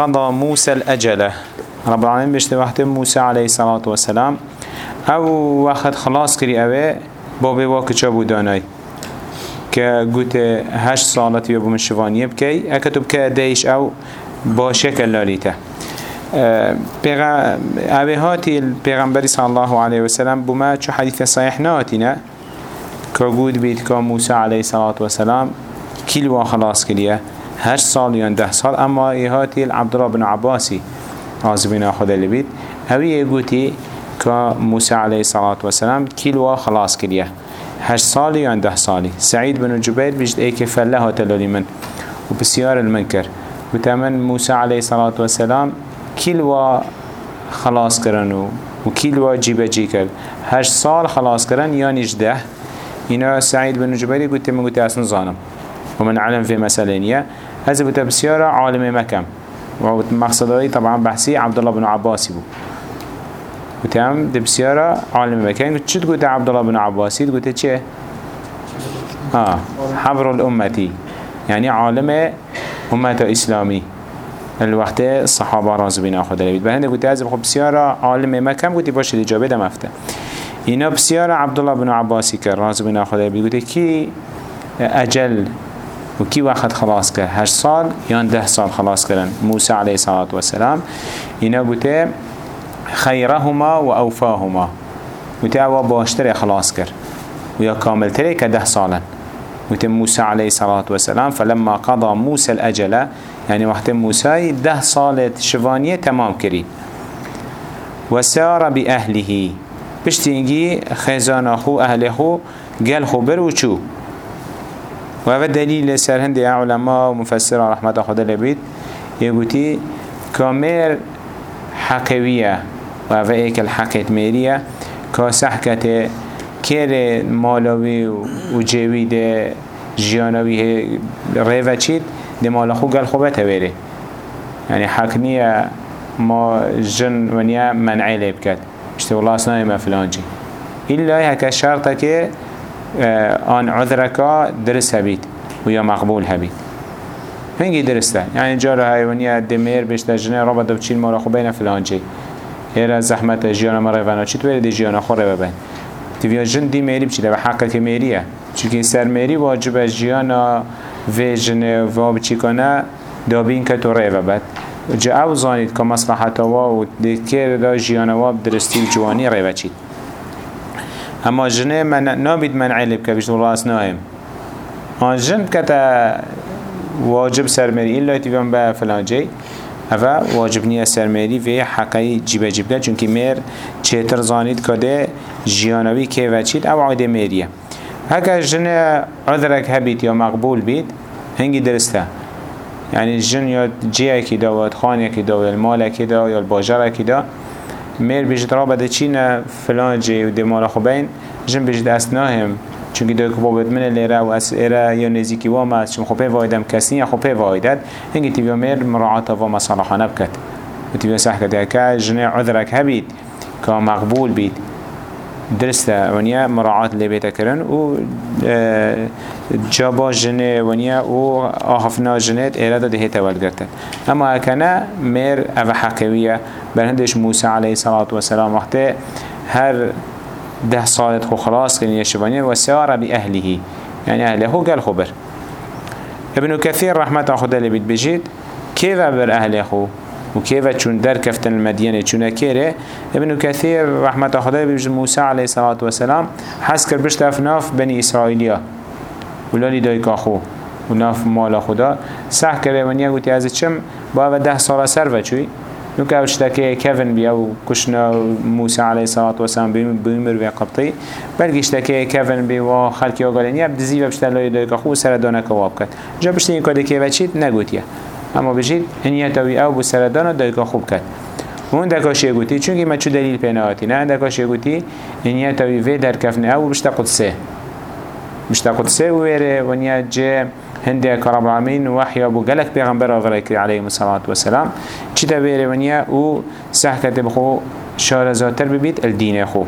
قضى موسى الأجل. رب العالمين بشت وقت موسى عليه الصلاة والسلام. أو وقت خلاص كري اوه بابي واقع چابو داناي که گوت هشت سالتی بو من شوانیه بکی بکه دیش أو با شکل لالیته. اوه هاتی الپیغمبری صلی الله علیه وسلم بوما چو حدیث صحیح ناتینه که گود بید که موسی علیه الصلاة والسلام کلوا خلاص کلیه هشت سال یا ده سال. اما ایهاتی عبدالله بن عباسی عازبین خدا لبید اوی گوتی که موسی علیه الصلاة والسلام کلوا خلاص کلیه هشت سالي یا ده سالي سعيد بن جبير بيجد ايك فله تلولي من وبسيار المنكر وتمن موسى عليه الصلاة والسلام كلوا خلاص كرنو وكلوا جيبه جيكل هشت سال خلاص كرن یا نجده اینا سعید بن جبیری گوته من گوته أصلا زانم. و من علم في مسئلینیه هذا بوده بسیاره عالم مکم و مقصدهایی طبعا بحثی عبدالله بن عباسی بود وتام دبسيارة عالم مكان قلت شد قلت عبد الله بن عباسي؟ قلت چه آه حبر الأمتي يعني عالم أمة إسلامي. الوقت الصحابة راز بين أخذ لبيت بهند قلت أزب خب بسيارة عالم مكان قلت باش الإجابة ده مفته إنا بسيارة عبد الله بن عباسي كر راز بين أخذ لبيت قلت كي أجل وكي وقت خلاص كر هش سال يان ده سال خلاص كرن موسى عليه الصلاة والسلام. إنا قلت خيرهما وأوفاهما وتعوى باشتري خلاص كر ويا كامل تري كده صالا وتم موسى عليه الصلاة والسلام. فلما قضى موسى الأجل يعني وقت موسى ده صالة شفانية تمام كري وسار بأهله بشتينجي خزان أخو أهل أخو قال خبر وشو وهذا دليل سر هندي علماء ومفسر رحمة خدا لبيت يقولي كامير حقوية و اوه ایک الحقیت میریه که سحکت کر مالوی و جوی ده جیانوی ریوه چید ده مالا خو گل خوبه تبیره. يعني حق نية ما جن ونيا منعي ليب كد اشتي والله اصنعي ما فلانجي إلا هكا شرطك آن عذرك درس هبيت ويا مقبول هبيت هنگی درسته. يعني جارو هاي ونيا دمير بيشتا جنه رابط دبچين مالا خو بين فلانجي هر زحمت جیان ما روانه چی تو دی جیان خور رو بین تیویا جن دی میری بچیده و حقه که میریه چون سر میری واجب جیان و جن و بچی کنه دابین که تو رو بد جا او زانید که مصلحت و دکر دا جیان و درستی و جوانی رو بچید. اما جنه من نابید من علب که بیشتر راست نایم. آن جن که واجب سر میری ایلا تیویان به فلان جی اوه واجب نیه سرمری و حقی جیب جیب کرد چونکه میر چهتر زانید کده جیانوی که و چید أو عاده میریه اگر جن عذرک هبید یا مقبول بید هنگی درسته. يعني جن یا جیه کی دا و خانه کی دا و المال کی دا یا الباجر کی دا میر بیشتر را بده چین فلان جی و دمال خوبین جن بیشتر اسناهم چونکه دوی که بابت من لیره و از ایره یا نزیکی وام است. چون خوبه وایدم کسی یا خوبه وایدد. هنگی تیبیا میر مراعات و مصالحانه بکد و تیبیا سح کده که جنه عذرک هبید. که مقبول بید. درسته ونیا مراعات لبیت کرن و جابا جنه ونیا و آخفنا جنه ایره ده تولد گرتن اما اکنه میر أو حقویه برهندش موسی علیه الصلاة والسلام وقتی هر ده صالت خو خلاص كن يشبانين وسار بأهله يعني أهله قال خبر ابن كثير رحمة خدا اللي بيت كيف بر أهله خو؟ وكيف چون در كفتن المدينة چون كيره ابن كثير رحمة خدا بيجد موسى عليه الصلاة والسلام حس كر بشت افناف بني إسرائيليا ولالي دايكا خو. وناف مال خدا. سح كره ونيا قلت از چم؟ با ده سال سر وچوي نوك أو اشتاكي كيفن بي أو كشنا موسى عليه الصلاة والسلام بيمر بي قبطي بلغ اشتاكي كيفن بي و خلقي وقالين يا بدزي و بشتر لأي خو سردانا كواب كد جا بشتين كده كيفا چيت نگوتيه اما بجید انیتاوی أو بو سردانا دایکا خوب کد اون دکاشی گوتی چونکی ما چو دلیل پیناواتی نه دکاشی گوتی انیتاوی وی در کفن أو بشتا قدسه. بشتا قدسه ویره ونیا جه هنده كرب العالمين وحي قلق پیغمبر آفره عليه الصلاة والسلام چی تا ونیا أو سحکت بخو شارزاتر ببید الدین خو.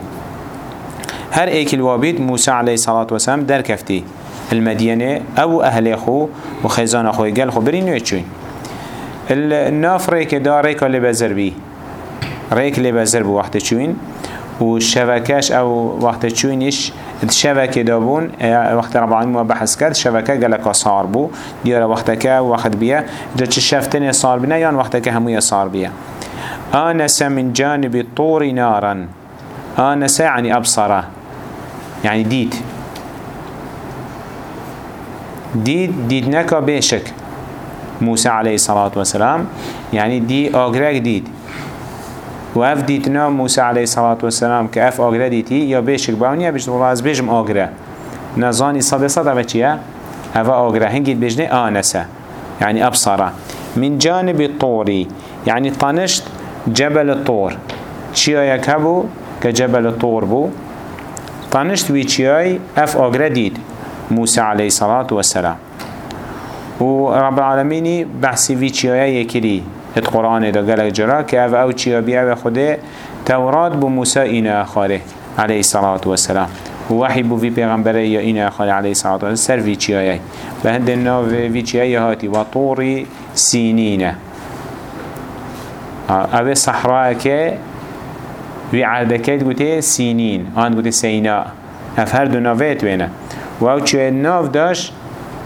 هر ایک الوابید موسى عليه الصلاة والسلام در کفتی. المدينة أو أهل خو و خزان خو قل خو برين ويتشوين الناف ريك دا ريك اللي بزر بي ريك اللي بزر بو وقت چوين و شبكاش أو وقت چوينش الشبكة دابون وقت رب العالمين ما بحث کرد شبكة قلقا صار بو. ديارة وقتك وقت بيا جا چه شفتني صار بنا يان وقتك هموية صار بيا آنس من جانب الطور نارا آنس يعني أبصره. يعني ديد ديد ديد نكا بيشك موسى عليه الصلاة والسلام يعني دي آقرق ديد وأف ديتنا موسى عليه الصلاة والسلام كأف آقرق ديتي يا بيشك باونيا بيش والله از بيجم آقرق نظاني صدى صدى بچيا هفا آقرق هنجي بيجني آنسة يعني أبصرة. من جانب الطوري يعني طنشت جبل الطور چيا يكبو كجبل الطور بو. طنشت وي چياي اف آقرا ديد موسى عليه الصلاة والسلام. ورب العالمين بحثي في چياي يكري ات قرآن دا قلق جرا كأف أو چيا بيا خده توراة بو موسى إنا خاره عليه الصلاة والسلام ووحي بو في پیغمبره یا إنا خاره عليه الصلاة والسلام سر في چياي بهند النو في چياي هاتي وطور سينين اوه صحراء که وی عهدکت گوته سینین. آن گوته سینا. اف هر دو ناویت وینه. و أو چوه ناو داشت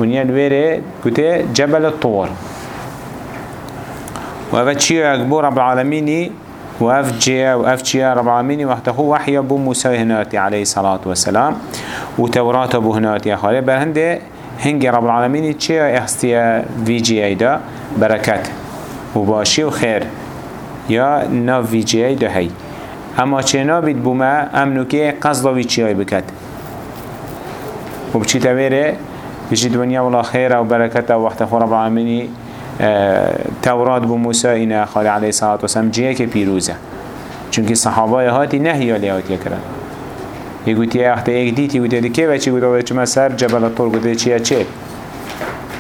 ونیا الویره گوته جبل الطور. و أو چیه اکبو رب العالمینی و اف جيه و اف چیه رب العالمینی وقت خو وحی بو موسى هناتی علیه صلاة و سلام و تورات بو هناتی خاله برهنده هنگ رب العالمینی چیه اخستیه وی جی ایدا برکت و باشی و خیر یا ناو وی جی ایدا هی أما چه نابید بوما أمنو که قصد وی چی بکد و بچی تاویره بجی دنیا والله خیر و برکت و وقت خور رب العالمینی آه، تورات بو موسى اینا خالی علیه صلاة و سلام جیه که پیروزه. چونکه صحابه هاتی نهی علی هاتی کرد یگوتی اخت ایک دیتی گوتی دی که بچی گوتی چما سر جبل گوتی چیه چه؟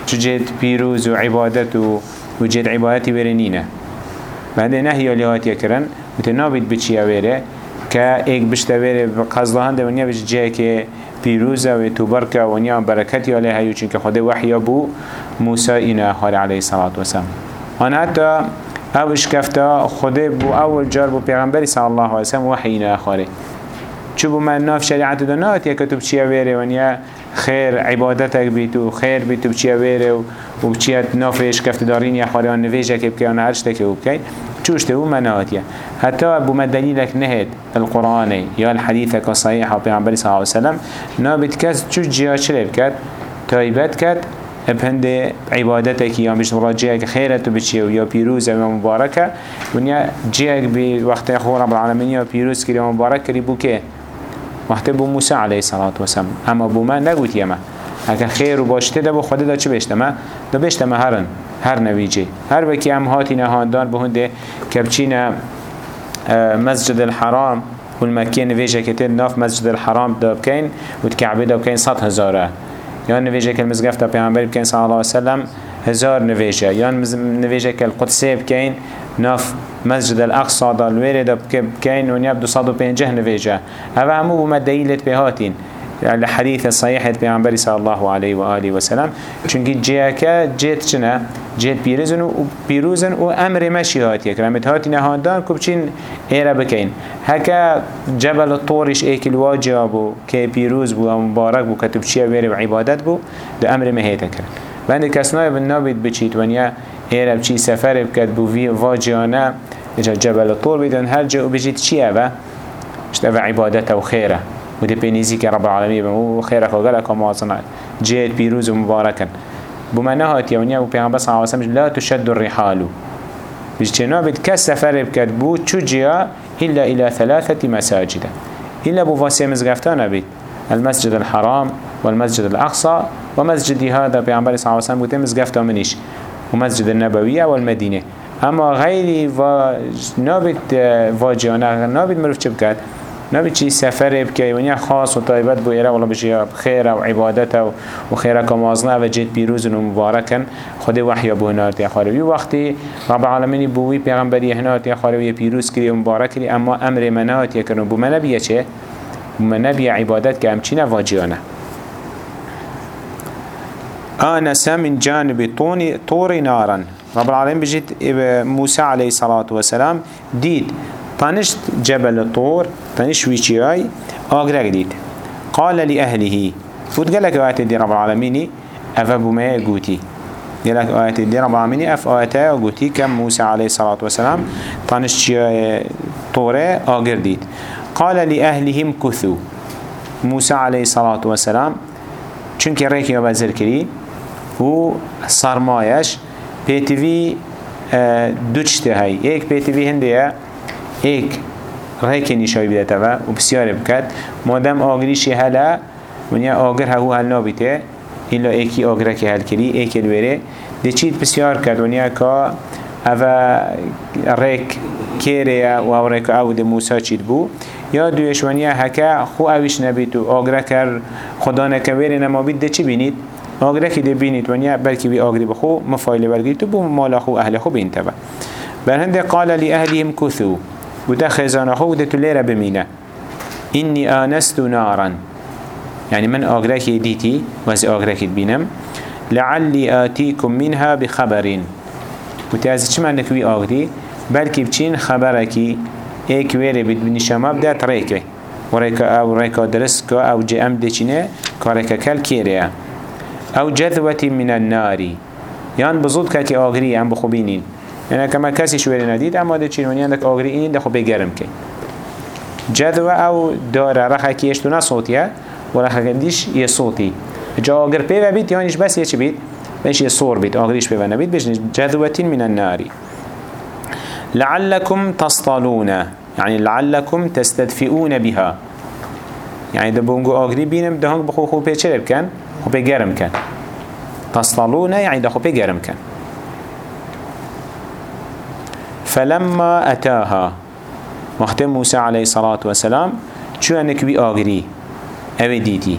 چو جد پیروز و عبادت و و جد عبادتی برنینه بعد نهی علی هاتی کرن. وقت نابید بچی اویره که ایک بشتا ویره قصده هنده ونیا بچ جه که پیروزه و ونیا برکتی علیه هیو چونکه خود وحی بو موسی اینا خال علیه صلاة و سلام آن حتی اوش کفتا خود بو اول جار بو پیغمبری صلی الله علیه وسلم وحی اینا خاله چو بو من ناف شریعت دنات یا کتب چی اویره ونیا خیر عبادتك بيتو خير بيتو بچي اويره و بچيات نافش كفت دارين يا خالي نويجه كي بكي أنا هرشتك وبكي چوشته و مناتيه حتى أبو ما دليلك نهد القرآن يا الحديث كصحيح وبيعنبري صلى الله عليه وسلم. نابد كس چوش جيا چلب كد تايبت كد بهند عبادتك يا مش مراجعك خيرت بچي يا بيروز يا مباركه ونيا جيك بوقت اخو رب العالمين يا بيروز كري مبارك كري بوكي وقت بو موسى عليه الصلاة والسلام. اما بو ما نقوت يما خیر و باشته ده بو خود ده چه بشتما ده بشتما هرن هر نویجه هر وکی ام هاتی نهاندان بهنده کبچین آه، مسجد الحرام والمكية نویجه كتير ناف مسجد الحرام ده بكين وتكعبه ده بكين صد هزاره. يان نویجه که المزگفت پیامبر بکن صلی الله علیه وسلم هزار نویجه. یان نویجه که القدسه بکن ناف مسجد دالویره دا بکن و نیاب دو صد و پنجه نویجه. هوا همو بومد دلیلت بهاتین الحديث الصحيح پیغمبر صلى الله عليه وآله وسلم چونكي جيكا جيت چنا جيت بيروزن و بيروزن و أمر مشي هاتي كرامت هاتي نهاندان كبچين ايرا بكين هكا جبل الطورش ايك الواجب بو كي بيروز بو مبارك بو كتب چيا ويري بعبادت بو ده أمر مهيتا كرن بند كسناي بالنابد بچيت ونيا ايرا بچي سفر بكت بو في واجيانا جبل الطور بدن هر جو ودي بينيزي كرب العالمين و خيرك وقالك ومواصنا جيت بيروز ومباركا بما نهات يونيا وبيغمبر صلى الله عليه وسلم لا تشد الرحال. بجتنا بتكس سفر بكتبو تشجيا إلا إلى ثلاثة مساجد. إلا بوفاسي مزغفتان بيت المسجد الحرام والمسجد الأقصى ومسجد هذا بيغمبر صلى الله عليه وسلم قلت مزغفتا منيش ومسجد النبوية والمدينة أما غيري و نابت واجهانا نابت مروف چه نبي چی سفر بکی؟ ونیا خاص و طایبت بو ایره ولا بجی خیر و عبادت و خیره کمازنه و جد پیروز و مبارکن. خود وحی بو هنات یا خاروی وقتی رب العالمین بوی پیغمبری یا خاروی پیروز کری اما أمر منات یا کنو بو منبیه چه؟ منبیه عبادت که همچینه واجیانه. آنس من جانب طور نارا رب العالمين بجيت موسى عليه الصلاة والسلام ديد طنشت جبل الطور طنش ويشياي آقرق ديد قال لأهله فوت قال لك آيات دي رب العالمين أفا بما يقوتي قال لك آيات دي رب العالمين أف آيات يقوتي كم موسى عليه الصلاة والسلام طنش طوره آقر ديد قال لأهلهم كثو موسى عليه الصلاة والسلام چونك ريك بزر كري و صرمايش بيتوي دوچته هاي ايك بيتوي هنده ايك ريك نشاي بدتوا و بسيار بكت مادام آگريشي هلا ونیا آگر هاو هل نابیته. ایلا ایکی آگره که هل کری ایک الوره ده چید بسیار کرد ونیا که اوه ریک کیره و أو ریک أو ده موسا چید بو. یا دویش ونیا هکا خو اویش نبید و آگره کر خدا نکویر نما بید ده چی بینید؟ آگره که ده بینید ونیا بلکه بی آگری بخو مفایل برگید تو بو مالا خو أهل خو بین تبا برهنده قال لی اهلیم کثو. و ده خزانه خو ده تو لیره بمینه اینی آنست نارا. يعني من أغرك ديتي وز أغرك بينم. لعلي آتيكم منها بخبرين. وتعزي چما نكوي آغري؟ بلكي بچين خبركي ايك ويري بد بنشاما بدات ريكي. وريكا آو ريكا درسكا آو جي أم ديشينه كاريكا كال كيريا. أو جذوة من النار. يعني بزود كاكي آغري هم بخوبينين. يعني كما كاسي شويري نديد اما دي چين ونيان دك آغري اين دخو بگرم كي جذوة أو داره رخا كيشتونا صوتيه ولا خگندیش یه صوتی. جا آگر پیوه بید یعنیش بس یه چی بید؟ بش یه صور بید آگریش پیوه نبید بش جذوة من النار لعلكم تصطلون يعني لعلكم تستدفئون بها. يعني ده بونجو آگری بینم ده هنگ بخو خوبه چه بکن؟ خوبه گرم کن. تصطلون يعني ده خوبه گرم کن. فلما أتاها وقت موسى عليه الصلاة والسلام شو أنك بي آگری اوه دیتی.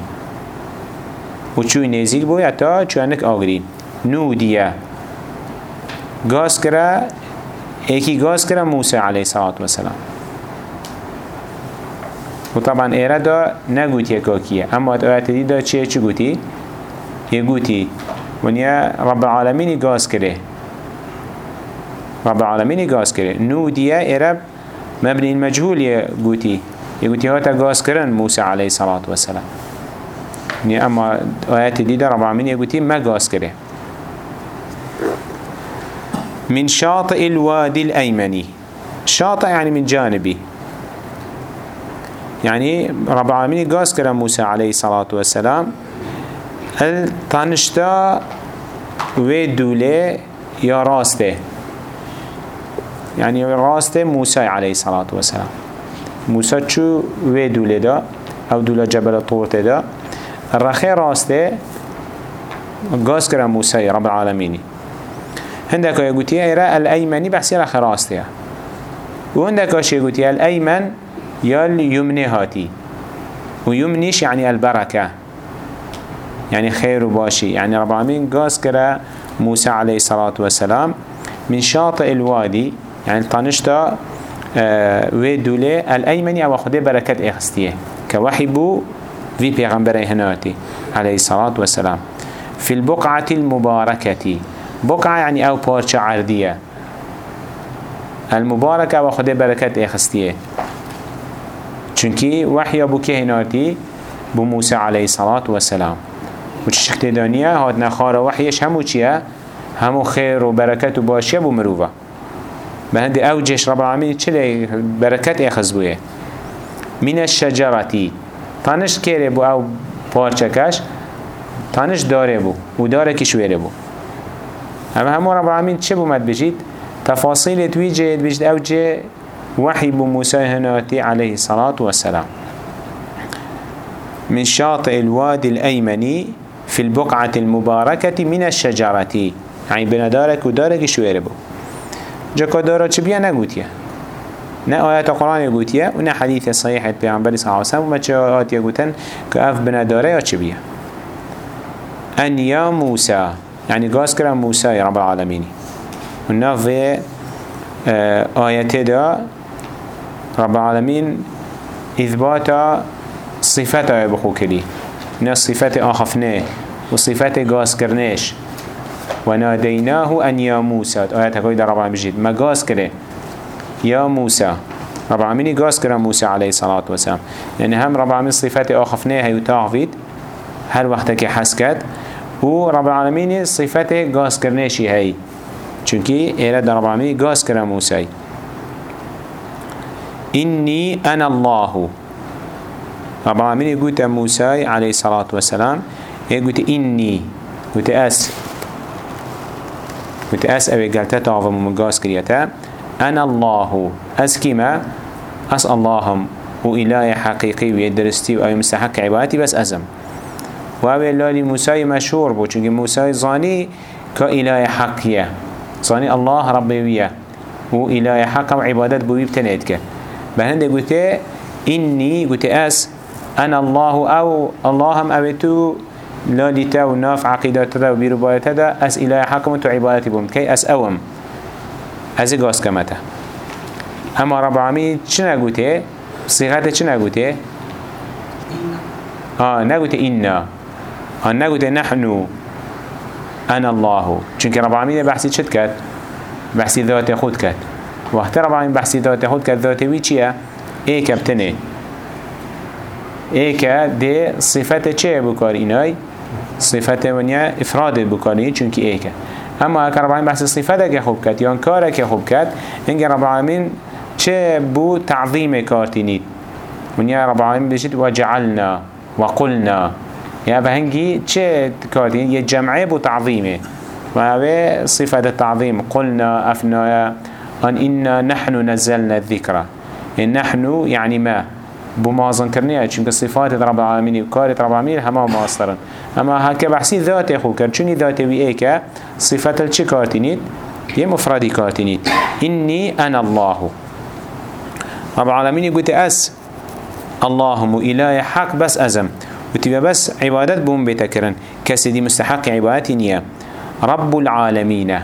و چوی نزیک بوی تا چوانک آگرین نو دیه. گاز کرا ایکی گاز کرا موسی علیه صلاة و سلام و طبعا ایره دا نگوتی یکاکیه اما ات دی دا چیه؟ چی گوتی؟ یه گوتی. ونیا رب العالمینی گاز کرده. رب العالمینی گاز کرده نو دیه ایره مبنی المجهول گوتی. يقولي هاتا قاس كرن موسى عليه الصلاة والسلام يعني أما آيات دي رب العالمين يقولي ما قاس كره من شاطئ الوادي الأيمني شاطئ يعني من جانبي يعني رب العالمين قاس كرن موسى عليه الصلاة والسلام الطنشتا ودولي يا راسته. يعني راسته موسى عليه الصلاة والسلام. موسى چو وی دوله دا؟ أو دوله جبل طور دا؟ الرخي راسته قاس كرا موسى رب العالمين هندك يقولي ايرا الايمني بحسي رخي راسته وهندك يقولي الايمن يال يمني هاتي ويمنيش يعني البركة يعني خير وباشي يعني رب العالمين قاس كرا موسى عليه الصلاة والسلام من شاطئ الوادي يعني طنشتا و دوله الأيمني أو خده بركت اخستيه كوحي بو في پیغمبر هناتي عليه الصلاة والسلام في البقعة المباركة بقعة يعني أو پارچة عردية المباركة أو خده بركت اخستيه چونكي وحي ابو كهناتي بو موسى عليه الصلاة والسلام وچشكت دانيا هاد نخار وحيش همو چيه همو خير و بركت و بو مروفه ما هندي أو جيش رب العالمين چلي بركات اخذ بويه من الشجرتي تانش كيري بو أو پارچكش تانش داره بو و داره كشويره بو. اما همو رب العالمين چه بومد بجيت تفاصيل تويجيد بجد أو جي وحي بو موسى هناتي عليه الصلاة والسلام من شاطئ الوادي الأيمني في البقعة المباركة من الشجرة يعني بندارك ودارك شويره بو. جاكا دارا چه بیا؟ نگوتیه نه آیت قرآن گوتیه و نه حدیث صحیح پیغمبری صلی اللہ علیہ وسلم و چه آیت گوتن؟ که اف بنداره یا چه بیا؟ ان یا موسى يعني قاس كرم موسى يا رب العالمين وناف آيات دا رب العالمين إثبات صفته بخو كلي نا صفات آخفنه وصفات قاس كرنيش وناديناه أن يا موسى. آيات هكوي در رب العالمين بجيد ما قاس كره يا موسى. رب العالمين قاس كره موسى عليه الصلاة والسلام. يعني هم رب العالمين صفات آخفناها يتاغفيد هر وقتك حسكت و رب العالمين صفات قاس كرناشي هاي. چونكي إيراد رب العالمين قاس كره موسى. إني أنا الله. رب العالمين يقول موسى عليه الصلاة والسلام. يقول إني. قلت أس. قلت أس أبي قلت تعظم ومقاس كريتا. أنا الله أس كما أس اللهم وإله حقيقي ويدرستي وأي مستحق عبادتي بس أزم. وأبي الله موسى مشهور بو چونك موسى زاني كإله حقية زاني الله ربي ويا. وإله حق وعبادت بوي بتنيتك بهند قلت إني قلت أس أنا الله أو اللهم أبتو لا لتا وناف وبيرباية دا أس إله حكم تو عبادتي بوم. كي أس أوم. أز قاس كمتا أما رب العالمين چنا قوته صيغته چنا قوته آه نقوته إنا. آه نقوته نحن أنا الله. چونك رب العالمين بحثي چت كات؟ بحثي ذات خود كات. وقت رب العالمين بحثي ذات خود كات ذاته وي چيه إيه كبتنه إيه دي صفته چه بكار إناي صفت ونیا افراد بکنی چونکی ایکه اما اگر رب بحث صفت که خوب کرد یا کار که خوب کرد اینکه رب چه بو تعظیم کارتینید ونیا رب العالمین بشید وجعلنا وقلنا یا بهنگی چه کارتین یه جمعه بو تعظیمه و هذا صفة التعظيم قلنا أفنا أن إنا نحن نزلنا الذكرى نحن يعني ما بمازن کرنیه چون صفات رب العالمین و کارت رب العالمین همه ماسترن اما هکه بحثی ذات خو کرد چونی ذات ای که صفت چه کارتینید یه مفردی کارتینید اینی أنا الله. رب العالمین گوته اس اللهم اله حق بس ازم. وتبقى بس عبادت بوم بيتكرن كسدي مستحق عبادتي نيا رب العالمين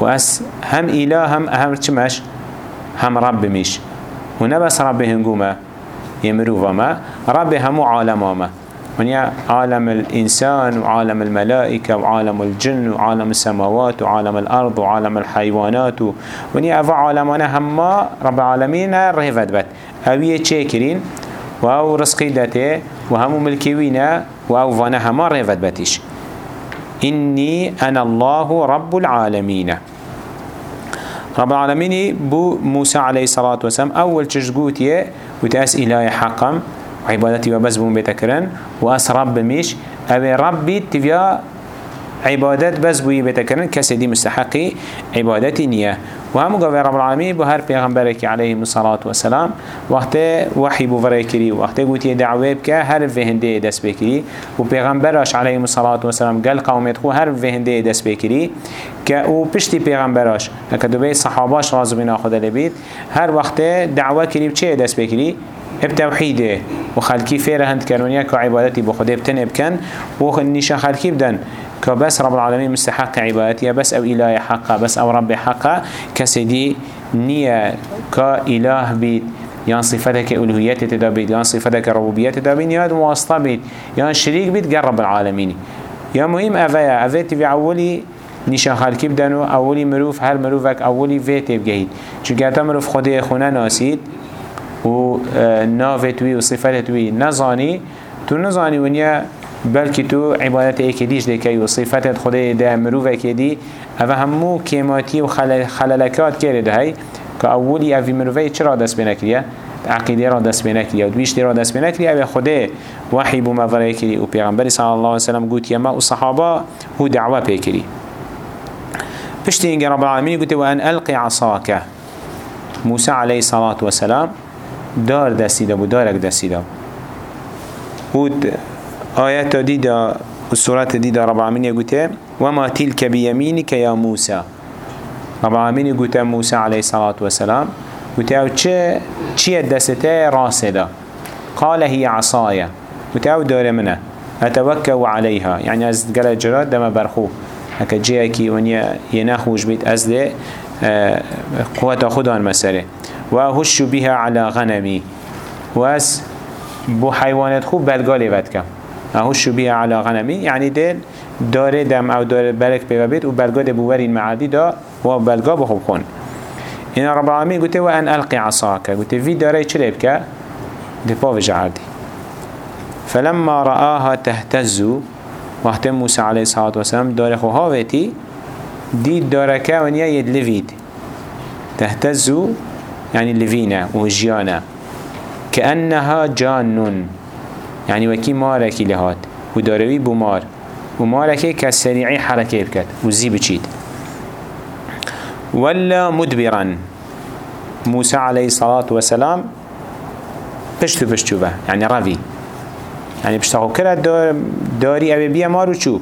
وأس هم إله هم تشمش هم رب مش هنا بس رب هنقوما يمروفا ما رب همو عالم ما ونيا عالم الإنسان وعالم الملائكة وعالم الجن وعالم السماوات وعالم الأرض وعالم الحيوانات. ونيا أفا عالمنا هما رب العالمين رهفت بات أوية تشاكرين وأو رزقي داته وهمو ملكيوين وأو فانا هما رهفت باتش إني أنا الله رب العالمين. رب العالمين بو موسى عليه الصلاة والسلام أول تشجوتيه وتأس إلهي حقم عبادتي وبس بون بيتكرن وأس رب مش. أبي ربي تفيا عبادت بس بوي بتكرن كسي دي مستحقي عبادتي نية وهم قوي رب العالمين هر پیغمبرك عليه الصلاة والسلام وقت وحي بو فريكري وقت قوتي دعوه بك هر فهنده دس بكري و پیغمبرش عليه الصلاة والسلام قال قومت خو هر فهنده دس بكري که پیغمبرش اکا دوبه صحاباش رازو بنا خدا لبید هر وقت دعوه کری بچه دست بکری؟ بتوحيده وخلقي فيره هند كانونيا كعبادتي بخده بتن بكن وخنيشا خلقي بدن. كبس رب العالمين مستحق عبادتي بس أو إله حقا بس أو رب حقا كسدي نية كإله بيت يان صفتك ألوهيات تدابيت يان صفتك ربوبيات تدابين يان واسطة بيت يان شريك بيت قرب العالمين يا مهم أفايا أفايا في أولي نشان خلقی بدن و اولی مروف هر مروفك اولی ویت بگهید چون که تا مروف خودی خونه ناسید و آه، نافتوی و صفتوی نزانی تو نزانی ونیا بلکه تو عبادت ایکدیش دیکی و صفت خودی ده مروف اکدی أو همو کیماتی و خلالکات کرده هی که اولی اوی مروفی چرا دست بنکریه؟ عقیده را دست بنکریه و دویشتی را دست بنکریه أو خودی وحی بو مفره کری و پیغمبر صلی الله علیه وسلم گوت یما و صحابه هو دعوه پیکری پشتی اینگه رب العالمین گوته وان القی عصاکه موسى عليه الصلاة والسلام دار دستیده بود دارک دستیده بود آیت دیده و سورت دیده رب العالمین يقول وما تلك بيمينك يا موسى رب العالمين يقول موسى عليه الصلاة والسلام. قلت أو چه چه دسته راسده قال هي عصايا قلت أو دار منه. اتوكل عليها يعني از قال جراد دم برخو. هكا جيكي ونيا ينخوش بيت أزده آه، قوة خدان مسألة وأهش بها على غنمي واس بو حيوانات خوب بلغالي بدك أهش بها على غنمي. يعني ديل داره دم أو داره بلک پیوه بید و بلگا ده بورین معادی دا و بلگا بخوب خون. این رب العالمین گوته و ان القی عصاکه. گوته وی داره چه بکه ده پاو جعردی فلما رآها تهتزو وقت موسى عليه الصلاة والسلام داره خو هاوتي دید داركه ونیا ید تهتزو يعني لفينا وجيانا كأنها جانون. يعني وكي ماركي لهات وداروي بمار وماركي كسريعي حركة بكت وزي بچيد ولا مدبرا موسى عليه الصلاة والسلام بشتو بشتو به يعني رفي يعني بشتاقو كرا دار داري أبي بيا مارو چو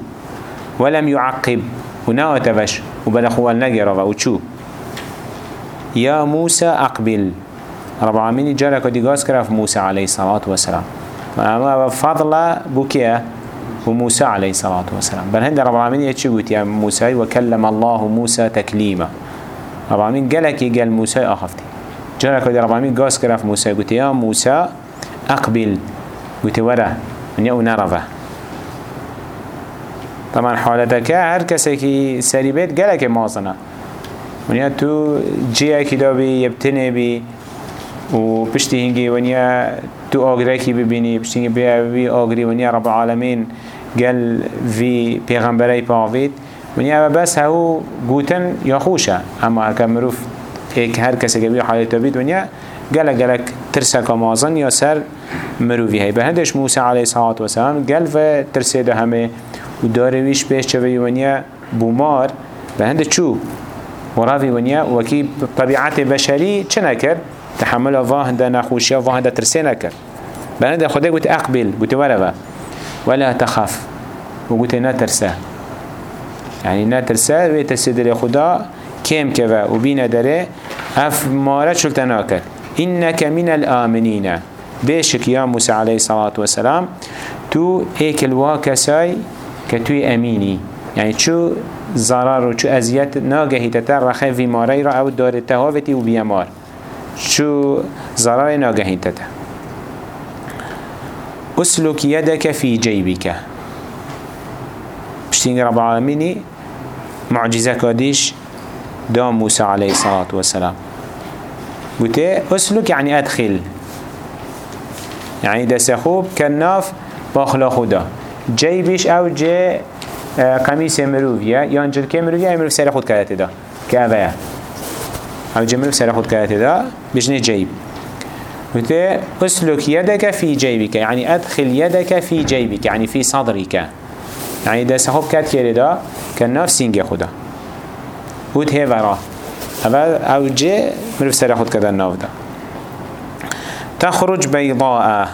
ولم يعقب وناوتبش وبدخوال نجرا وچو يا موسى أقبل. رب العالمين جارك ودقاس كرف موسى عليه الصلاة والسلام. أما فضل بكيا وموسى عليه الصلاة والسلام. بل هند رب العالمين يتشبوت يا موسى وكلم الله موسى تكليما. رب العالمين قالك قال موسى أخفتي جارك ودي رب العالمين قاس كرف موسى قلت يا موسى أقبل. قلت ورا من يأو نرفه طبعا حالتك هر کسی که سری بید گلک مازنه. ونیا تو جیه کدا بی یبتنه بی و پشتی هنگی ونیا تو آگره کی ببینی؟ پشتی هنگی بی بی آگری ونیا رب العالمین گل وی پیغمبری پاوید. ونیا بس هاو گوتن یا خوشه. اما اکا مروف ایک هر کسی که بی حالتا بید ونیا گلک گلک ترسک مازن یا سر مروفی هی. به هندش موسی علیه الصلاة والسلام گل و ترسیده همه و دارویش پیش چوی ونیا بومار. به هنده چو؟ وراوی ونیا وکی طبیعت بشری چه نکر تحمل واه هنده نخوشی واه هنده ترسی نکر به هنده خدا گوت اقبل گوت وروا ولا تخاف. وقلت نترسى يعني نترسى ويتسدر خدا كيم كذا وبين دره اف مارت شلتناكت إنك من الآمنين بيشك يا موسى عليه الصلاة والسلام تو ايك الواكساي كتوي أميني يعني شو ضرر و شو أزيات ناقهي تتر رخي في ماري را أو دار و بيمار شو ضرر تتر أسلك يدك في جيبك. بشتين رب العالمين معجزة كاديش دام موسى عليه الصلاة والسلام. قلت أسلك يعني أدخل. يعني دسخوب كالناف باخلا خدا. جيبش أو جي قميص مروفيا يان جلكي مروفيا مروف سر خود كالت دا. كأبايا. جي مروف سر خود كالت دا بجنه جيب قلت أسلك يدك في جيبك يعني أدخل يدك في جيبك يعني في صدرك يعني ده سحب كات كيري دا كالناف سينجي خدا. هي ورا. أو جي مروف سر خود كده الناف دا. تخرج بيضاء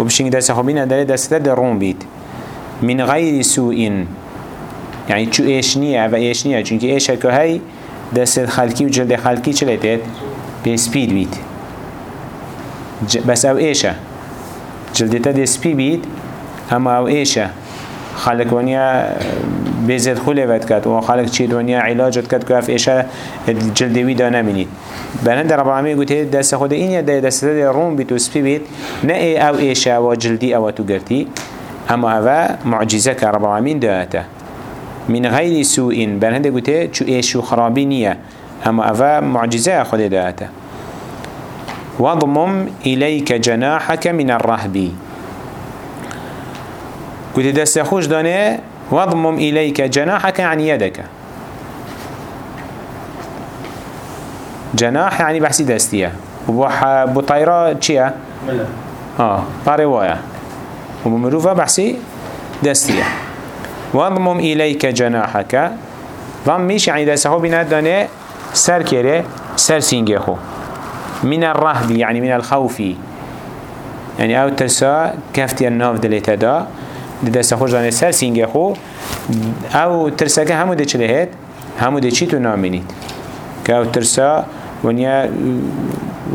وبشين ده سحبين ده دسته ده روم بيت من غير سوء يعني شو إيش نية و إيش نية چونك إيش هكو هاي دست خلقي و جلد خلقي چلتت بسبيد بيت بس أو ايشه جلدتا دي سبي بيت اما أو ايشه خلق ونيا بيزد خله ود كد و خلق چيد ونيا علاجت كد كف ايشه جلدوي دا نمينيد بلند رب العالمين قلت دست خود این یا دست روم بیت و سپی بیت نه ای أو ایشه و جلدی أو تو گرتی اما هوا معجزه که رب العالمین داته من غير سوء. بلند قلت چو ایشو خرابی نیه أما هوا معجزة خود داته واضمم إليك جناحك من الرهب. قلت دست خوش دانه واضمم إليك جناحك عن يدك. جناح يعني بحسي دستية. وبطيرة چية؟ آه طاروايا ومروفة بحسي دستية. واضمم إليك جناحك. ضميش يعني دسته بنا دانه سر كره سر سينجه خو. من الرهب يعني من الخوف يعني آو ترسا كفتي الناف دلتا دا. دسته خوش دانه سر سينجه خو. آو ترسا که همو ده چله هید همو ده چی تو نامینید که آو ترسا ونیا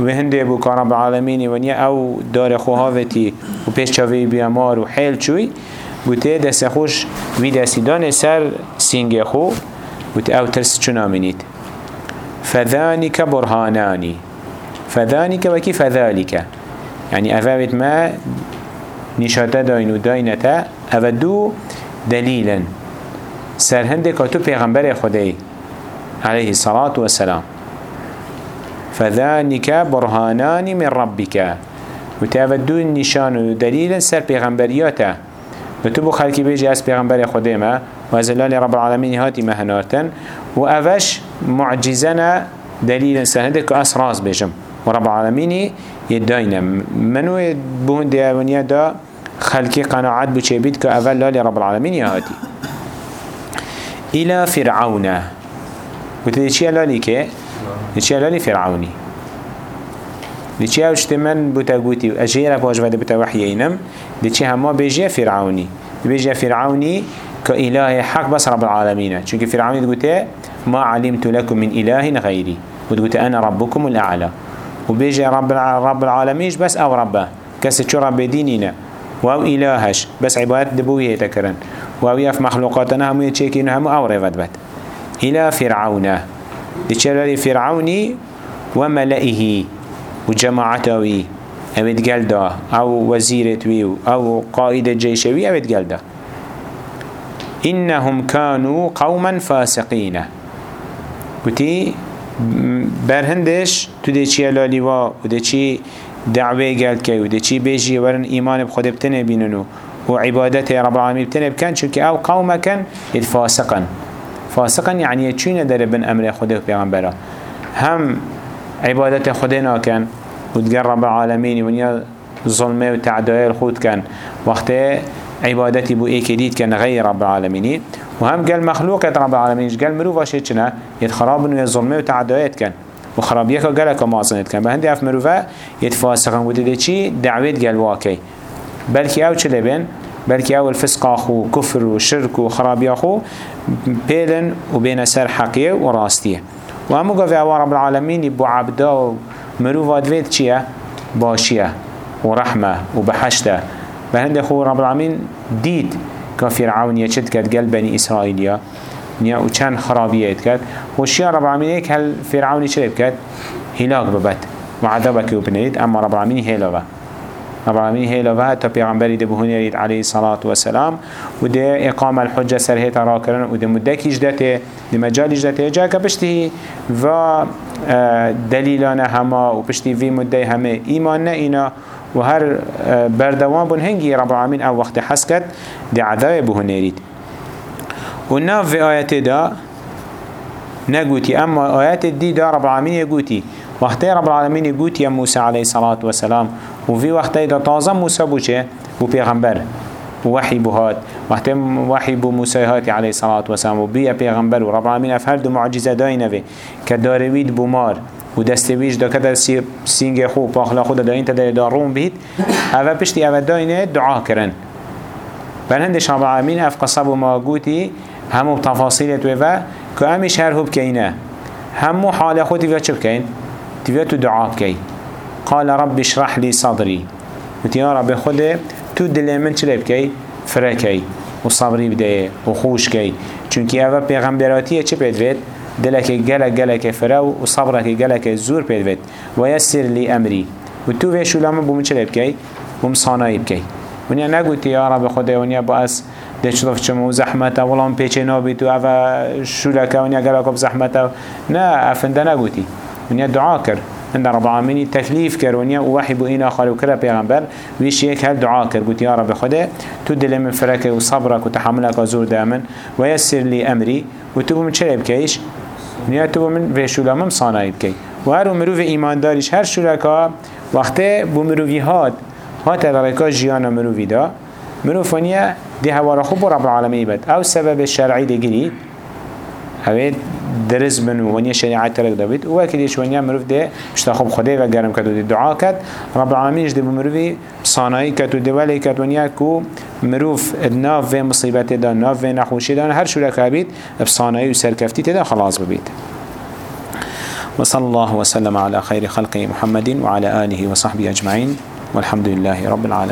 وهنده بو کارم العالمین ونیا آو دار خوهاوتی و پیش چاوی بیامار و حیل چوی. بوده دست خوش وی دستیدان سر سینگ خو بوده أو ترس چنا منید فذانك برهانانی فذانك وكي فذلك يعني أفاوت ما نشاته داين وداينته أفدو دليلا سر هندك تو پیغمبر خدای عليه الصلاة والسلام فذلك برهانان من ربك وتأودون نشان دليلا سر وتبو خلقي بيجي اس پیغمبر خدای ما وزلال رب العالمين هاتي مهنارتن وأفش معجزنا دليلا سر هندك أسراس بيجم ورب العالمين يداينا منو بهن ديوانيا دا خلقي قناعات بچه بيت كأول لالي رب العالمين يهاتي إلى فرعون لي چيه لالي كي چيه لالي فرعوني دي چيه اوشت من بوتا قوتي اجيرا باجوه بوتا وحيينم دي چيه هما بيجيه فرعوني بيجيه فرعوني كإله حق بس رب العالمين چونك فرعوني قلت ما علمت لكم من إله غيري وتقول أنا ربكم الأعلى وبيجي رب رب العالمين بس أو ربه كسر شو رب ديننا واو إلهش بس عبادت دبويه تكرن واو يف مخلوقاتنا هم يتشيكين هم أو رفت بات إلى فرعون دي فرعوني وملئه وجماعته أبد قلدا أو وزيرة ويو أو قائد الجيشوي أبد قلدا إنهم كانوا قوما فاسقين. قلتي برهندش تو دي چي لالیوا؟ و دي چي دعوه گل که و دي چي بيجي ورن ایمان بخود بتنه بیننو و عبادت رب العالمين بتنه بكن چونك أو قوم كان الفاسقا فاسقا يعني چون در بن أمر خود پیغمبره هم عبادت خود ناکن و دگر رب العالمين ونیا ظلمه و تعدایل خود کن وقت عبادتي بو ايكديد كان غير رب العالمين. وهم قال مخلوق رب العالمين. قال مروفا شيء چنا يتخراب ويظلمه وتعدايات كان. وخرابيك قالك معصنت كان. بهندي أف مروفا يتفاسقا ودي چي دعوت قال واكي بلكي أو چلي بين؟ بلكي أو الفسق أخو كفر وشرك وخرابي أخو بيلن وبين سر حقية وراستية. وهمو قال في رب العالمين يبو عبدا مروفا دويت چيه باشيه ورحمة وبحشته بهند خو رب العالمين ديد كفرعون يشد كد قلب بني إسرائيل نيا وكان خرابيات كد وشيا رب العالمين هيك هل فرعون يشرب كد هلاك ببت. وعذابك وبنيت أما رب العالمين هلاك رب العالمين هلاك تا پیغمبری ده بهون يريد عليه الصلاة والسلام وده إقامة الحجة سره ترى كرن وده مدك جدته ده مجال جا كبشته و دليلنا هما وبشتي في مدة هما إيماننا إنا و هر بردوان بون هنگی رب العالمین أو وقت حس کرد دی عذاب بو هنرید و ناف في آیت دا نگوتی أما آیت دی دا رب العالمین یگوتی وقتی رب العالمین یگوتی موسی علیه الصلاة والسلام. و في وقتی دا تازه موسی بو چه بو پیغمبر وحي بهات وقت وحي بو موسى عليه الصلاة والسلام. وبيا پیغمبر ورب العالمين افهر دو معجزة داينه في كدارويد بومار و دستویش دا کده سینگ خوب پاخلا خود دا. این تده دارون بید اوه پشتی اوه داینه دعا کرن. بل هندش رب العالمین أف قصب و ما گوتی همو که امیش هر هب کینه. همو حال خودی و چه بکین؟ تیوه تو دعا بکی قال رب اشرح لي صدري وتي يا رب خود تو دل من چه بکی؟ فرکی و صبری بده و خوش کی؟ چونکی اوه پیغمبراتیه چه بدوید؟ دلك جلك جلك فرو وصبرك جلك زور بيدفت ويسر لي أمري وتو في شو لما بوم چلب كي بوم صانعي بكي ونیا نگوتی یا رب خدا ونیا با دچ رفت چمو زحمت ولام پیچه نابی تو اوا شولک ونیا گلک زحمت نه افنده نگوتی ونیا دعا کر عند رب العالمين تكليف كر ونيا ووحي بو إنا خالو كرا پیغمبر ويش هل دعا كر يا رب خدا تدل من فرك وصبرك وتحملك وزور دائما ويسر لي أمري وتبو من شرب كيش نیا تو من به شولامم صانعید کی و هر مروف ایمانداریش هر شولکا وقتی بو مروفی هات. هات درکا جیان مروفی دا مروفانیا دی هوارا خوب رب العالمین بد أو سبب شرعی دی هوید درس بنو ونیا شریعت ترک دابید و کلیش ونیا مروف ده مشتا خوب خدای و گرم کد و دعا کد رب العالمین جدی بمروفی صانعی کد و دولی کد ونیا کو مروف ناف و مصیبت دا ناف و نخوشی دا. هر شو بید بصانعی و سرکفتی تدا خلاص ببید وصلى الله وسلم على خير خلقه محمد وعلى آله وصحبه أجمعين. والحمد لله رب العالمين.